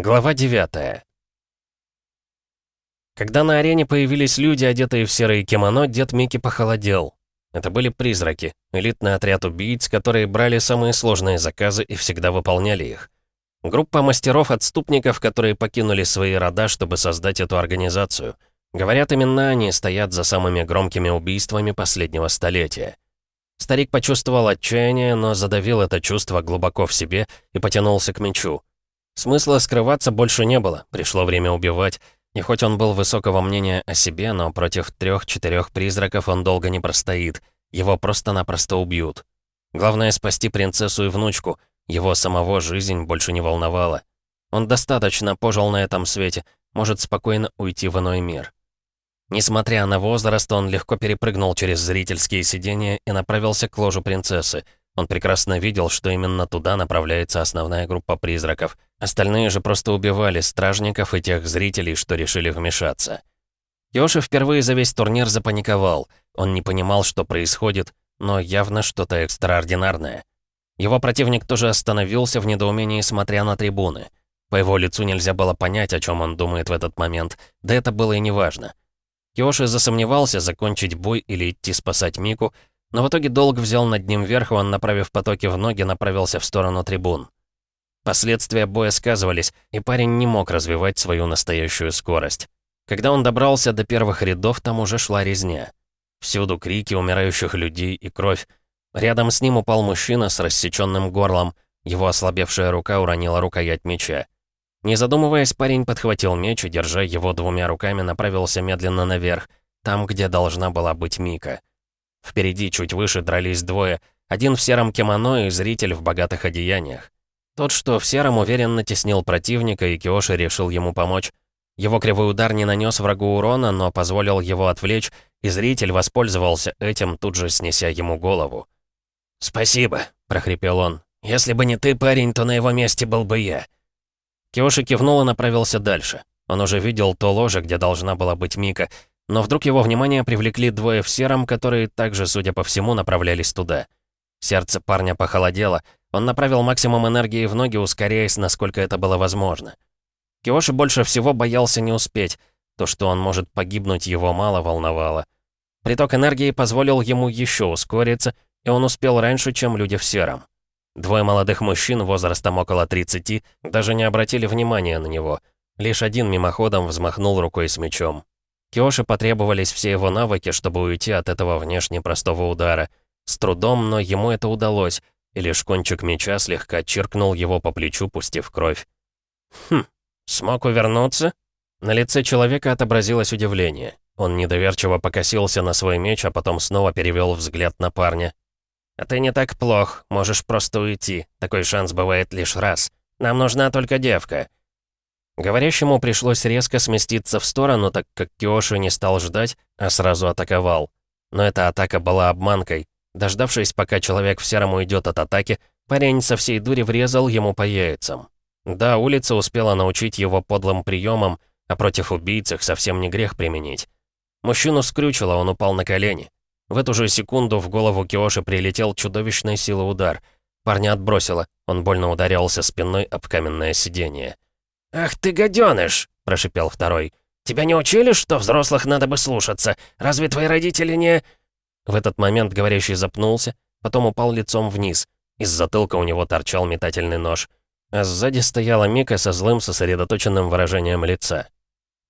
Глава 9 Когда на арене появились люди, одетые в серые кимоно, дед Микки похолодел. Это были призраки, элитный отряд убийц, которые брали самые сложные заказы и всегда выполняли их. Группа мастеров-отступников, которые покинули свои рода, чтобы создать эту организацию. Говорят, именно они стоят за самыми громкими убийствами последнего столетия. Старик почувствовал отчаяние, но задавил это чувство глубоко в себе и потянулся к мечу. Смысла скрываться больше не было, пришло время убивать. И хоть он был высокого мнения о себе, но против трех-четырех призраков он долго не простоит. Его просто-напросто убьют. Главное спасти принцессу и внучку. Его самого жизнь больше не волновала. Он достаточно пожил на этом свете, может спокойно уйти в иной мир. Несмотря на возраст, он легко перепрыгнул через зрительские сидения и направился к ложу принцессы — он прекрасно видел, что именно туда направляется основная группа призраков. Остальные же просто убивали стражников и тех зрителей, что решили вмешаться. Йоши впервые за весь турнир запаниковал. Он не понимал, что происходит, но явно что-то экстраординарное. Его противник тоже остановился в недоумении, смотря на трибуны. По его лицу нельзя было понять, о чем он думает в этот момент, да это было и неважно. Киоши засомневался, закончить бой или идти спасать Мику, но в итоге долг взял над ним верх, и он, направив потоки в ноги, направился в сторону трибун. Последствия боя сказывались, и парень не мог развивать свою настоящую скорость. Когда он добрался до первых рядов, там уже шла резня. Всюду крики умирающих людей и кровь. Рядом с ним упал мужчина с рассеченным горлом. Его ослабевшая рука уронила рукоять меча. Не задумываясь, парень подхватил меч и, держа его двумя руками, направился медленно наверх, там, где должна была быть Мика. Впереди, чуть выше, дрались двое. Один в сером кимоно и зритель в богатых одеяниях. Тот, что в сером, уверенно теснил противника, и Киоши решил ему помочь. Его кривой удар не нанес врагу урона, но позволил его отвлечь, и зритель воспользовался этим, тут же снеся ему голову. «Спасибо», — прохрипел он. «Если бы не ты, парень, то на его месте был бы я». Киоши кивнул и направился дальше. Он уже видел то ложе, где должна была быть Мика, но вдруг его внимание привлекли двое в сером, которые также, судя по всему, направлялись туда. Сердце парня похолодело. Он направил максимум энергии в ноги, ускоряясь, насколько это было возможно. Киоши больше всего боялся не успеть. То, что он может погибнуть, его мало волновало. Приток энергии позволил ему еще ускориться, и он успел раньше, чем люди в сером. Двое молодых мужчин возрастом около 30 даже не обратили внимания на него. Лишь один мимоходом взмахнул рукой с мечом. Киоши потребовались все его навыки, чтобы уйти от этого внешне простого удара. С трудом, но ему это удалось, и лишь кончик меча слегка чиркнул его по плечу, пустив кровь. «Хм, смог увернуться?» На лице человека отобразилось удивление. Он недоверчиво покосился на свой меч, а потом снова перевел взгляд на парня. «А ты не так плох, можешь просто уйти. Такой шанс бывает лишь раз. Нам нужна только девка. Говорящему пришлось резко сместиться в сторону, так как Киоши не стал ждать, а сразу атаковал. Но эта атака была обманкой. Дождавшись, пока человек в сером уйдет от атаки, парень со всей дури врезал ему по яйцам. Да, улица успела научить его подлым приемам, а против убийц их совсем не грех применить. Мужчину скрючило, он упал на колени. В эту же секунду в голову Киоши прилетел чудовищной силы удар. Парня отбросило, он больно ударялся спиной об каменное сиденье. «Ах ты гаденыш!» — прошипел второй. «Тебя не учили, что взрослых надо бы слушаться? Разве твои родители не...» В этот момент говорящий запнулся, потом упал лицом вниз. Из затылка у него торчал метательный нож. А сзади стояла Мика со злым, сосредоточенным выражением лица.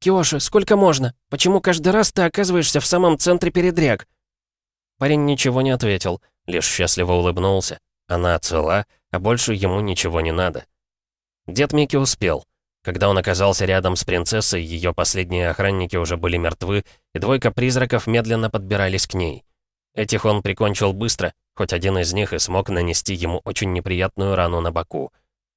«Киоши, сколько можно? Почему каждый раз ты оказываешься в самом центре передряг?» Парень ничего не ответил, лишь счастливо улыбнулся. Она цела, а больше ему ничего не надо. Дед Микки успел. Когда он оказался рядом с принцессой, ее последние охранники уже были мертвы, и двойка призраков медленно подбирались к ней. Этих он прикончил быстро, хоть один из них и смог нанести ему очень неприятную рану на боку.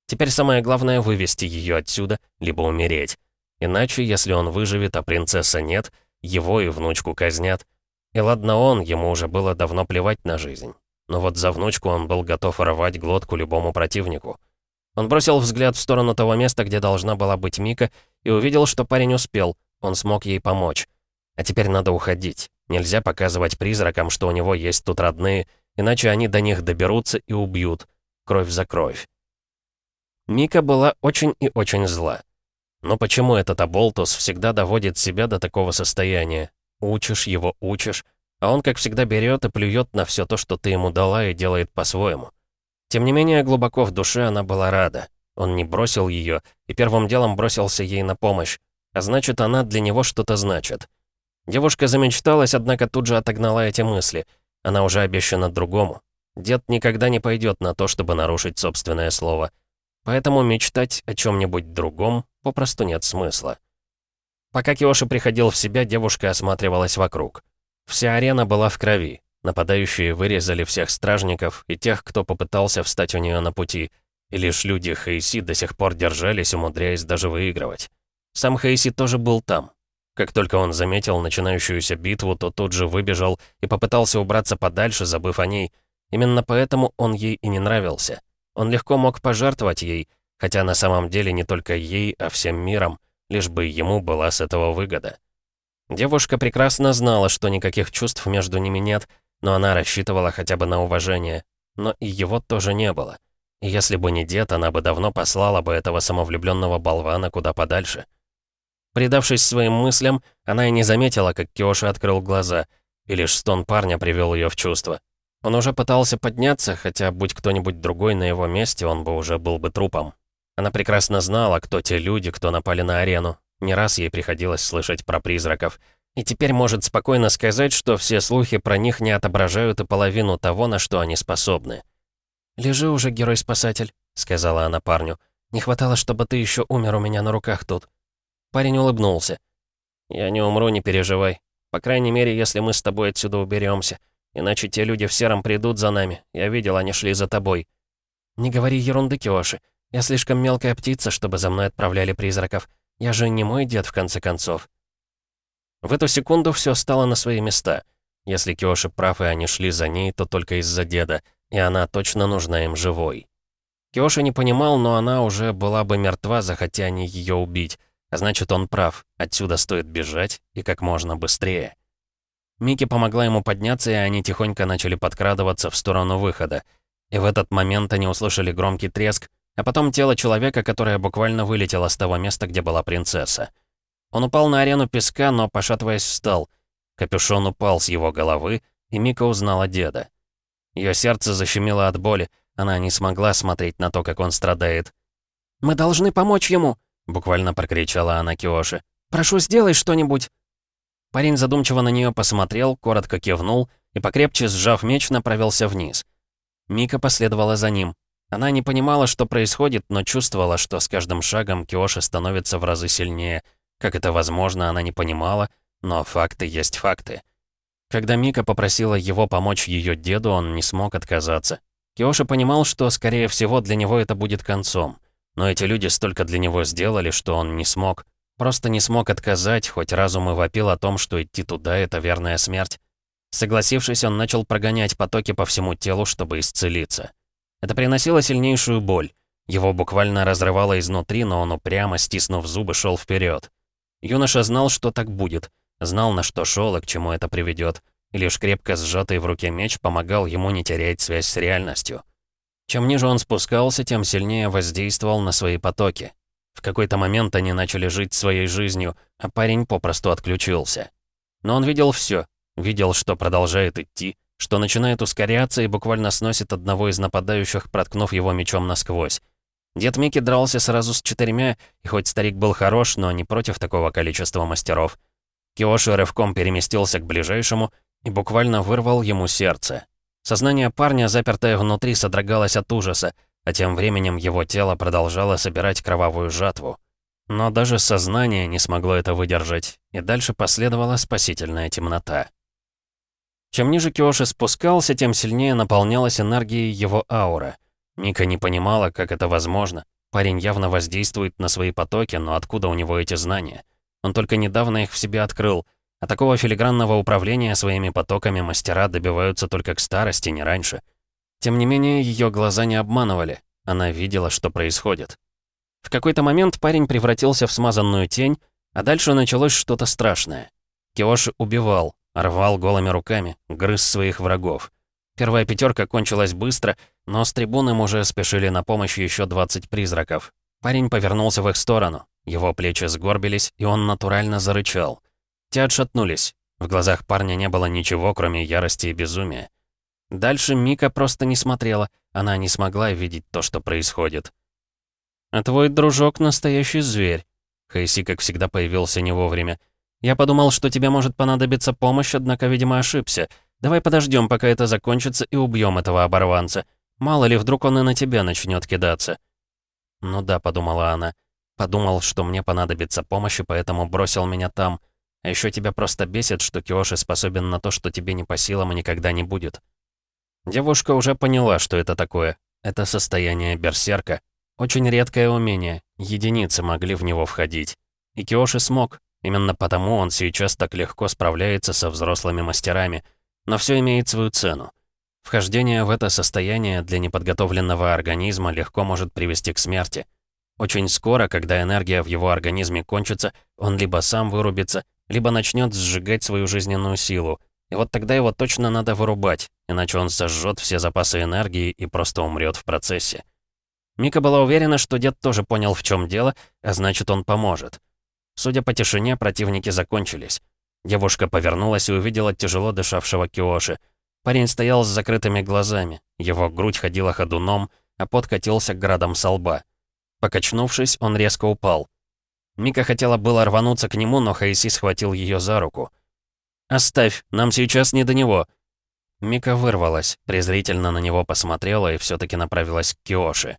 Теперь самое главное — вывести ее отсюда, либо умереть. Иначе, если он выживет, а принцесса нет, его и внучку казнят. И ладно он, ему уже было давно плевать на жизнь. Но вот за внучку он был готов рвать глотку любому противнику. Он бросил взгляд в сторону того места, где должна была быть Мика, и увидел, что парень успел, он смог ей помочь. А теперь надо уходить. Нельзя показывать призракам, что у него есть тут родные, иначе они до них доберутся и убьют. Кровь за кровь. Мика была очень и очень зла. Но почему этот Аболтус всегда доводит себя до такого состояния? Учишь его, учишь, а он, как всегда, берет и плюет на все то, что ты ему дала, и делает по-своему. Тем не менее, глубоко в душе она была рада. Он не бросил ее и первым делом бросился ей на помощь. А значит, она для него что-то значит. Девушка замечталась, однако тут же отогнала эти мысли. Она уже обещана другому. Дед никогда не пойдет на то, чтобы нарушить собственное слово. Поэтому мечтать о чем-нибудь другом попросту нет смысла. Пока Киоши приходил в себя, девушка осматривалась вокруг. Вся арена была в крови. Нападающие вырезали всех стражников и тех, кто попытался встать у нее на пути. И лишь люди Хейси до сих пор держались, умудряясь даже выигрывать. Сам Хейси тоже был там. Как только он заметил начинающуюся битву, то тут же выбежал и попытался убраться подальше, забыв о ней. Именно поэтому он ей и не нравился. Он легко мог пожертвовать ей, хотя на самом деле не только ей, а всем миром, лишь бы ему была с этого выгода. Девушка прекрасно знала, что никаких чувств между ними нет, но она рассчитывала хотя бы на уважение. Но и его тоже не было. И если бы не дед, она бы давно послала бы этого самовлюбленного болвана куда подальше. Придавшись своим мыслям, она и не заметила, как Киоши открыл глаза, и лишь стон парня привел ее в чувство. Он уже пытался подняться, хотя, будь кто-нибудь другой на его месте, он бы уже был бы трупом. Она прекрасно знала, кто те люди, кто напали на арену. Не раз ей приходилось слышать про призраков. И теперь может спокойно сказать, что все слухи про них не отображают и половину того, на что они способны. «Лежи уже, герой-спасатель», — сказала она парню. «Не хватало, чтобы ты еще умер у меня на руках тут». Парень улыбнулся. «Я не умру, не переживай. По крайней мере, если мы с тобой отсюда уберемся. Иначе те люди в сером придут за нами. Я видел, они шли за тобой». «Не говори ерунды, Киоши. Я слишком мелкая птица, чтобы за мной отправляли призраков. Я же не мой дед, в конце концов». В эту секунду все стало на свои места. Если Киоши прав, и они шли за ней, то только из-за деда, и она точно нужна им живой. Киоши не понимал, но она уже была бы мертва, захотя они ее убить. А значит, он прав. Отсюда стоит бежать, и как можно быстрее. Мики помогла ему подняться, и они тихонько начали подкрадываться в сторону выхода. И в этот момент они услышали громкий треск, а потом тело человека, которое буквально вылетело с того места, где была принцесса. Он упал на арену песка, но, пошатываясь, встал. Капюшон упал с его головы, и Мика узнала деда. Ее сердце защемило от боли, она не смогла смотреть на то, как он страдает. «Мы должны помочь ему!» Буквально прокричала она Киоши. «Прошу, сделай что-нибудь!» Парень задумчиво на нее посмотрел, коротко кивнул и, покрепче сжав меч, направился вниз. Мика последовала за ним. Она не понимала, что происходит, но чувствовала, что с каждым шагом Киоши становится в разы сильнее. Как это возможно, она не понимала, но факты есть факты. Когда Мика попросила его помочь ее деду, он не смог отказаться. Киоши понимал, что, скорее всего, для него это будет концом. Но эти люди столько для него сделали, что он не смог. Просто не смог отказать, хоть разум и вопил о том, что идти туда — это верная смерть. Согласившись, он начал прогонять потоки по всему телу, чтобы исцелиться. Это приносило сильнейшую боль. Его буквально разрывало изнутри, но он упрямо, стиснув зубы, шел вперед. Юноша знал, что так будет, знал, на что шел и к чему это приведет, и лишь крепко сжатый в руке меч помогал ему не терять связь с реальностью. Чем ниже он спускался, тем сильнее воздействовал на свои потоки. В какой-то момент они начали жить своей жизнью, а парень попросту отключился. Но он видел все, видел, что продолжает идти, что начинает ускоряться и буквально сносит одного из нападающих, проткнув его мечом насквозь. Дед Микки дрался сразу с четырьмя, и хоть старик был хорош, но не против такого количества мастеров. Киоши рывком переместился к ближайшему и буквально вырвал ему сердце. Сознание парня, запертое внутри, содрогалось от ужаса, а тем временем его тело продолжало собирать кровавую жатву. Но даже сознание не смогло это выдержать, и дальше последовала спасительная темнота. Чем ниже Киоши спускался, тем сильнее наполнялась энергией его аура. Мика не понимала, как это возможно. Парень явно воздействует на свои потоки, но откуда у него эти знания? Он только недавно их в себе открыл — а такого филигранного управления своими потоками мастера добиваются только к старости, не раньше. Тем не менее, ее глаза не обманывали. Она видела, что происходит. В какой-то момент парень превратился в смазанную тень, а дальше началось что-то страшное. Киоши убивал, рвал голыми руками, грыз своих врагов. Первая пятерка кончилась быстро, но с трибуны уже спешили на помощь еще 20 призраков. Парень повернулся в их сторону. Его плечи сгорбились, и он натурально зарычал. Те отшатнулись. В глазах парня не было ничего, кроме ярости и безумия. Дальше Мика просто не смотрела, она не смогла видеть то, что происходит. «А твой дружок — настоящий зверь», Хейси, как всегда, появился не вовремя. «Я подумал, что тебе может понадобиться помощь, однако, видимо, ошибся. Давай подождем, пока это закончится, и убьем этого оборванца. Мало ли, вдруг он и на тебя начнет кидаться». «Ну да», — подумала она. «Подумал, что мне понадобится помощь, и поэтому бросил меня там. А еще тебя просто бесит, что Киоши способен на то, что тебе не по силам и никогда не будет». Девушка уже поняла, что это такое. Это состояние берсерка. Очень редкое умение, единицы могли в него входить. И Киоши смог, именно потому он сейчас так легко справляется со взрослыми мастерами. Но все имеет свою цену. Вхождение в это состояние для неподготовленного организма легко может привести к смерти. Очень скоро, когда энергия в его организме кончится, он либо сам вырубится, либо начнет сжигать свою жизненную силу. И вот тогда его точно надо вырубать, иначе он сожжет все запасы энергии и просто умрет в процессе. Мика была уверена, что дед тоже понял, в чем дело, а значит, он поможет. Судя по тишине, противники закончились. Девушка повернулась и увидела тяжело дышавшего Киоши. Парень стоял с закрытыми глазами, его грудь ходила ходуном, а пот катился градом со лба. Покачнувшись, он резко упал. Мика хотела было рвануться к нему, но Хайси схватил ее за руку. «Оставь, нам сейчас не до него!» Мика вырвалась, презрительно на него посмотрела и все таки направилась к Киоши.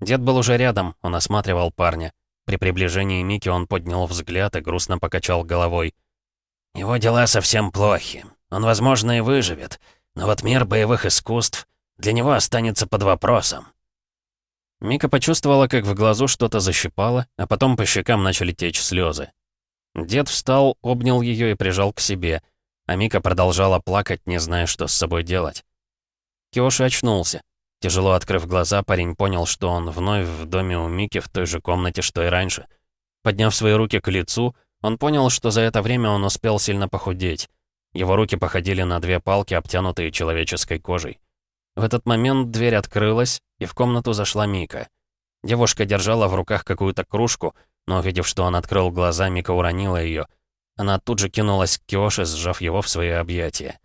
Дед был уже рядом, он осматривал парня. При приближении Мики он поднял взгляд и грустно покачал головой. «Его дела совсем плохи. Он, возможно, и выживет. Но вот мир боевых искусств для него останется под вопросом». Мика почувствовала, как в глазу что-то защипало, а потом по щекам начали течь слезы. Дед встал, обнял ее и прижал к себе, а Мика продолжала плакать, не зная, что с собой делать. Киоши очнулся. Тяжело открыв глаза, парень понял, что он вновь в доме у Мики в той же комнате, что и раньше. Подняв свои руки к лицу, он понял, что за это время он успел сильно похудеть. Его руки походили на две палки, обтянутые человеческой кожей. В этот момент дверь открылась, и в комнату зашла Мика. Девушка держала в руках какую-то кружку, но увидев, что он открыл глаза, Мика уронила ее. Она тут же кинулась к Киоше, сжав его в свои объятия.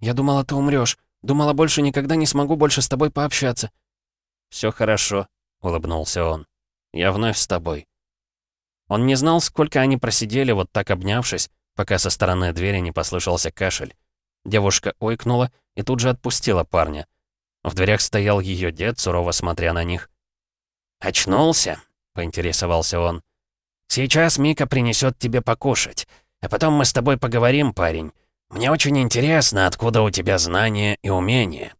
«Я думала, ты умрешь. Думала, больше никогда не смогу больше с тобой пообщаться». «Все хорошо», — улыбнулся он. «Я вновь с тобой». Он не знал, сколько они просидели, вот так обнявшись, пока со стороны двери не послышался кашель. Девушка ойкнула и тут же отпустила парня. В дверях стоял ее дед, сурово смотря на них. «Очнулся?» — поинтересовался он. «Сейчас Мика принесет тебе покушать, а потом мы с тобой поговорим, парень. «Мне очень интересно, откуда у тебя знания и умения».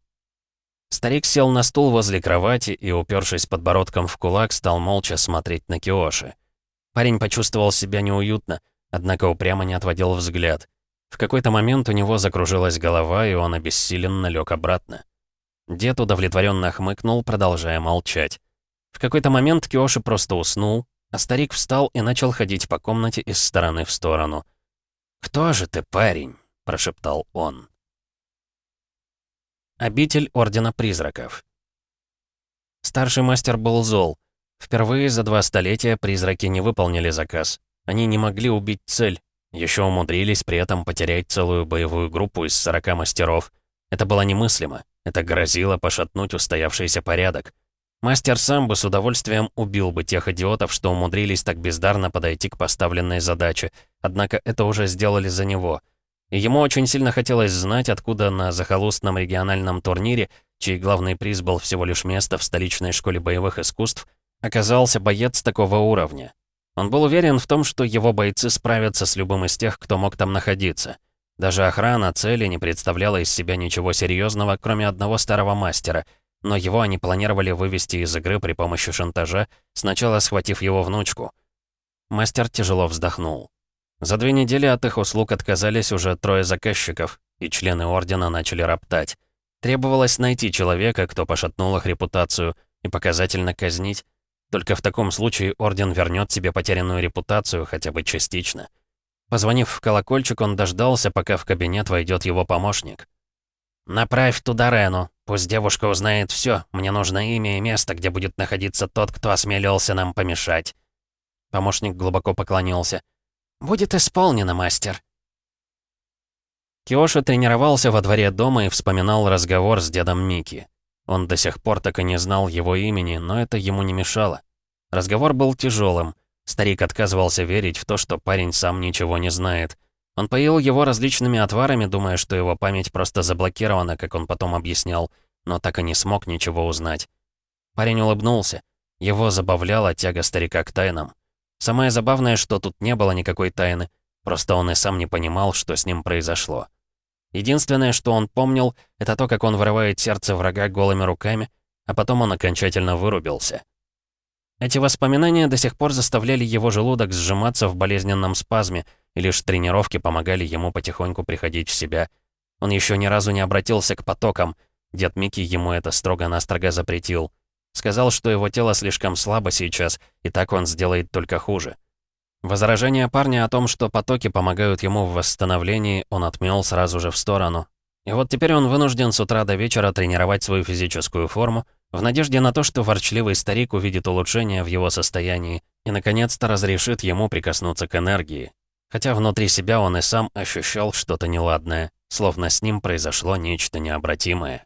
Старик сел на стул возле кровати и, упершись подбородком в кулак, стал молча смотреть на Киоши. Парень почувствовал себя неуютно, однако упрямо не отводил взгляд. В какой-то момент у него закружилась голова, и он обессиленно лег обратно. Дед удовлетворенно хмыкнул, продолжая молчать. В какой-то момент Киоши просто уснул, а старик встал и начал ходить по комнате из стороны в сторону. «Кто же ты, парень?» — прошептал он. Обитель Ордена Призраков. Старший мастер был зол. Впервые за два столетия призраки не выполнили заказ. Они не могли убить цель. Еще умудрились при этом потерять целую боевую группу из 40 мастеров. Это было немыслимо. Это грозило пошатнуть устоявшийся порядок. Мастер сам бы с удовольствием убил бы тех идиотов, что умудрились так бездарно подойти к поставленной задаче. Однако это уже сделали за него. И ему очень сильно хотелось знать, откуда на захолустном региональном турнире, чей главный приз был всего лишь место в столичной школе боевых искусств, оказался боец такого уровня. Он был уверен в том, что его бойцы справятся с любым из тех, кто мог там находиться. Даже охрана цели не представляла из себя ничего серьезного, кроме одного старого мастера, но его они планировали вывести из игры при помощи шантажа, сначала схватив его внучку. Мастер тяжело вздохнул. За две недели от их услуг отказались уже трое заказчиков, и члены Ордена начали роптать. Требовалось найти человека, кто пошатнул их репутацию, и показательно казнить. Только в таком случае Орден вернет себе потерянную репутацию хотя бы частично. Позвонив в колокольчик, он дождался, пока в кабинет войдет его помощник. «Направь туда Рену, Пусть девушка узнает все. Мне нужно имя и место, где будет находиться тот, кто осмелился нам помешать». Помощник глубоко поклонился. «Будет исполнено, мастер». Киоши тренировался во дворе дома и вспоминал разговор с дедом Мики. Он до сих пор так и не знал его имени, но это ему не мешало. Разговор был тяжелым. Старик отказывался верить в то, что парень сам ничего не знает. Он поил его различными отварами, думая, что его память просто заблокирована, как он потом объяснял, но так и не смог ничего узнать. Парень улыбнулся. Его забавляла тяга старика к тайнам. Самое забавное, что тут не было никакой тайны, просто он и сам не понимал, что с ним произошло. Единственное, что он помнил, это то, как он вырывает сердце врага голыми руками, а потом он окончательно вырубился. Эти воспоминания до сих пор заставляли его желудок сжиматься в болезненном спазме, и лишь тренировки помогали ему потихоньку приходить в себя. Он еще ни разу не обратился к потокам, дед Микки ему это строго-настрого запретил. Сказал, что его тело слишком слабо сейчас, и так он сделает только хуже. Возражение парня о том, что потоки помогают ему в восстановлении, он отмел сразу же в сторону. И вот теперь он вынужден с утра до вечера тренировать свою физическую форму, в надежде на то, что ворчливый старик увидит улучшение в его состоянии и, наконец-то, разрешит ему прикоснуться к энергии. Хотя внутри себя он и сам ощущал что-то неладное, словно с ним произошло нечто необратимое.